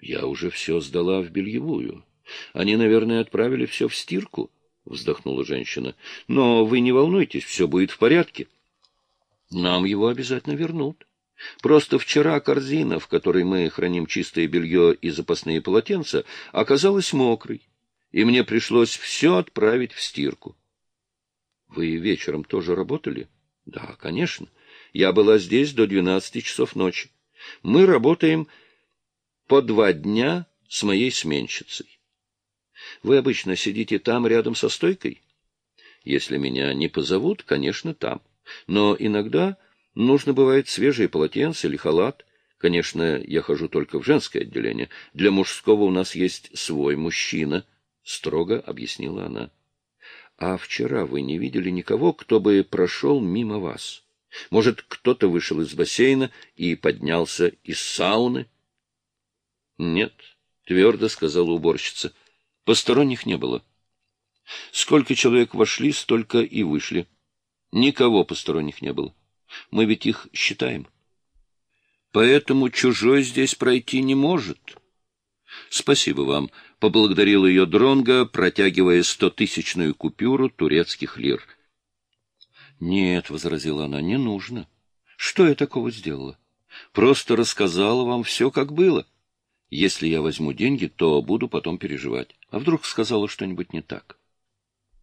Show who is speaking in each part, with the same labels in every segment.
Speaker 1: Я уже все сдала в бельевую. Они, наверное, отправили все в стирку, — вздохнула женщина. Но вы не волнуйтесь, все будет в порядке. Нам его обязательно вернут. Просто вчера корзина, в которой мы храним чистое белье и запасные полотенца, оказалась мокрой, и мне пришлось все отправить в стирку. Вы вечером тоже работали? Да, конечно. Я была здесь до двенадцати часов ночи. Мы работаем по два дня с моей сменщицей. Вы обычно сидите там, рядом со стойкой? Если меня не позовут, конечно, там. Но иногда нужно бывает свежее полотенце или халат. Конечно, я хожу только в женское отделение. Для мужского у нас есть свой мужчина, — строго объяснила она. А вчера вы не видели никого, кто бы прошел мимо вас? Может, кто-то вышел из бассейна и поднялся из сауны? — Нет, — твердо сказала уборщица. — Посторонних не было. Сколько человек вошли, столько и вышли. Никого посторонних не было. Мы ведь их считаем. Поэтому чужой здесь пройти не может. Спасибо вам, — поблагодарил ее Дронга, протягивая стотысячную купюру турецких лир. — Нет, — возразила она, — не нужно. Что я такого сделала? Просто рассказала вам все, как было. Если я возьму деньги, то буду потом переживать. А вдруг сказала что-нибудь не так?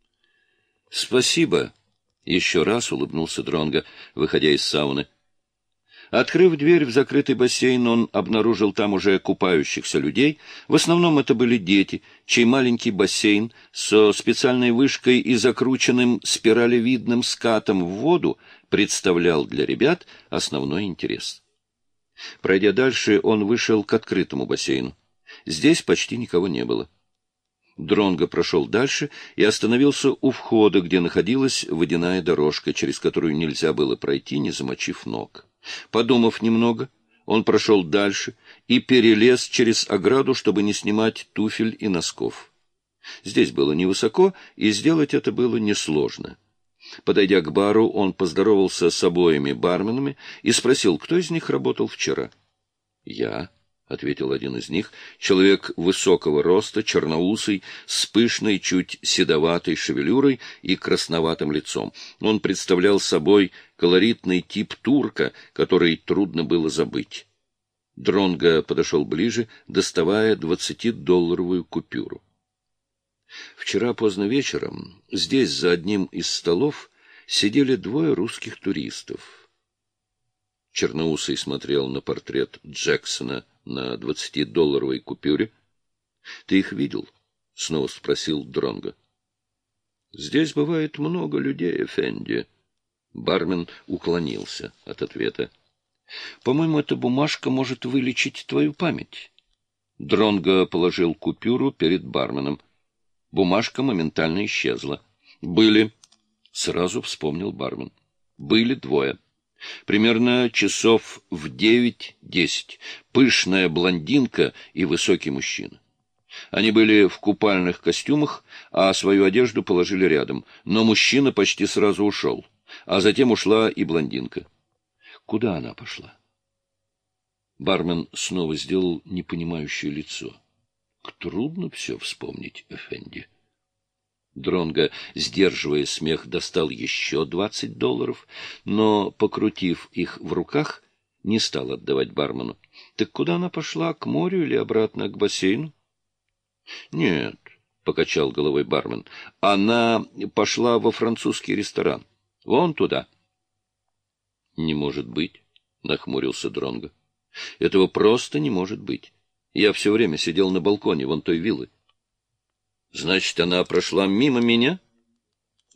Speaker 1: — Спасибо, — еще раз улыбнулся Дронга, выходя из сауны. Открыв дверь в закрытый бассейн, он обнаружил там уже купающихся людей. В основном это были дети, чей маленький бассейн со специальной вышкой и закрученным спиралевидным скатом в воду представлял для ребят основной интерес. Пройдя дальше, он вышел к открытому бассейну. Здесь почти никого не было. Дронго прошел дальше и остановился у входа, где находилась водяная дорожка, через которую нельзя было пройти, не замочив ног. Подумав немного, он прошел дальше и перелез через ограду, чтобы не снимать туфель и носков. Здесь было невысоко, и сделать это было несложно. Подойдя к бару, он поздоровался с обоими барменами и спросил, кто из них работал вчера. — Я, — ответил один из них, человек высокого роста, черноусый, с пышной, чуть седоватой шевелюрой и красноватым лицом. Он представлял собой колоритный тип турка, который трудно было забыть. Дронго подошел ближе, доставая двадцатидолларовую купюру. Вчера поздно вечером здесь, за одним из столов, сидели двое русских туристов. Черноусый смотрел на портрет Джексона на двадцатидолларовой купюре. — Ты их видел? — снова спросил Дронго. Здесь бывает много людей, Эфенди. Бармен уклонился от ответа. — По-моему, эта бумажка может вылечить твою память. Дронго положил купюру перед барменом. Бумажка моментально исчезла. — Были, — сразу вспомнил бармен. — Были двое. Примерно часов в девять-десять. Пышная блондинка и высокий мужчина. Они были в купальных костюмах, а свою одежду положили рядом. Но мужчина почти сразу ушел. А затем ушла и блондинка. Куда она пошла? Бармен снова сделал непонимающее лицо. Трудно все вспомнить, Эфенди. Дронго, сдерживая смех, достал еще двадцать долларов, но, покрутив их в руках, не стал отдавать бармену. — Так куда она пошла, к морю или обратно к бассейну? — Нет, — покачал головой бармен, — она пошла во французский ресторан. Вон туда. — Не может быть, — нахмурился Дронго. — Этого просто не может быть. Я все время сидел на балконе вон той виллы. — Значит, она прошла мимо меня?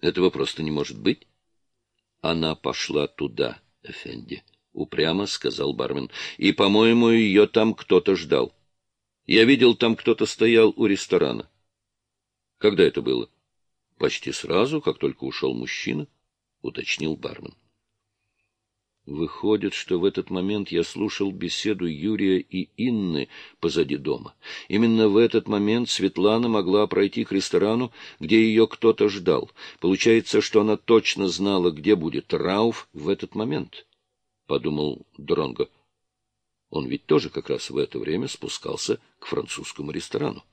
Speaker 1: Этого просто не может быть. — Она пошла туда, Эфенди, — упрямо сказал бармен. — И, по-моему, ее там кто-то ждал. Я видел, там кто-то стоял у ресторана. — Когда это было? — Почти сразу, как только ушел мужчина, — уточнил бармен. Выходит, что в этот момент я слушал беседу Юрия и Инны позади дома. Именно в этот момент Светлана могла пройти к ресторану, где ее кто-то ждал. Получается, что она точно знала, где будет Рауф в этот момент, — подумал Дронго. Он ведь тоже как раз в это время спускался к французскому ресторану.